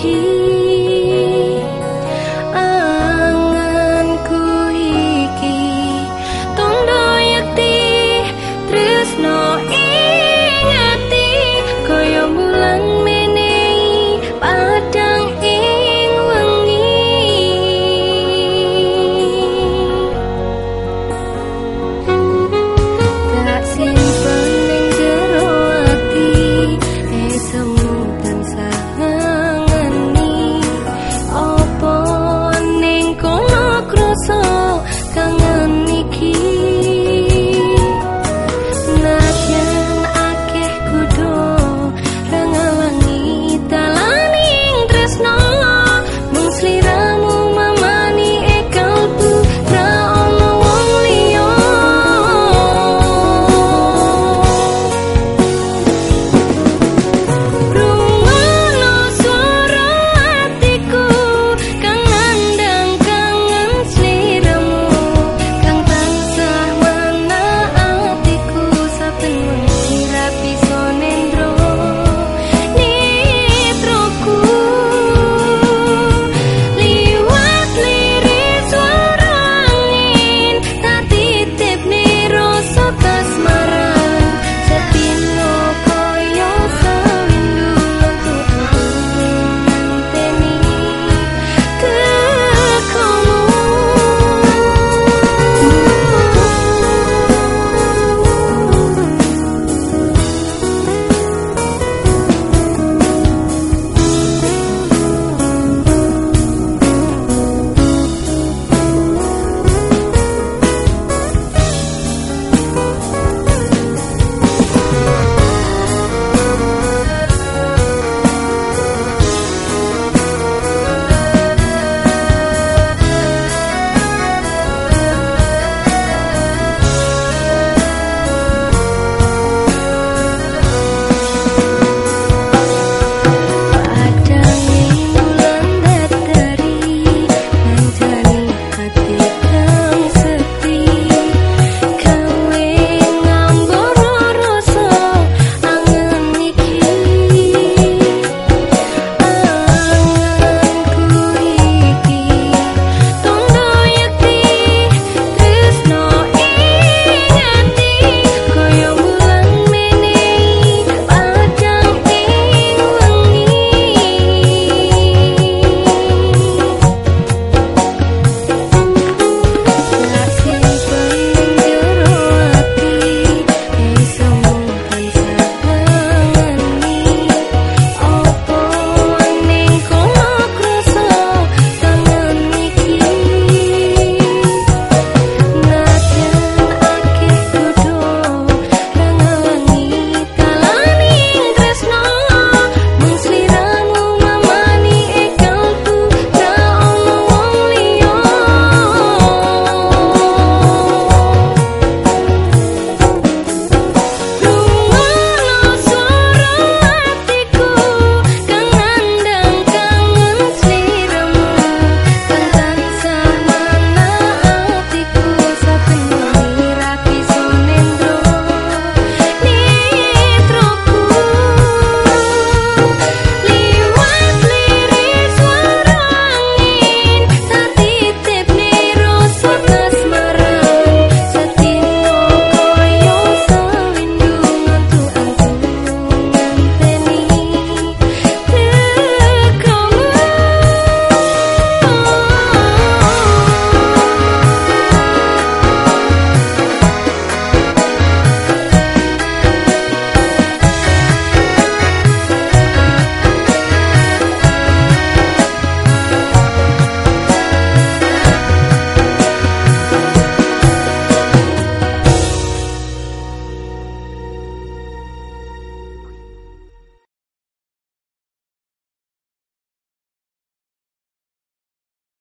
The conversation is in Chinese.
keep 刚刚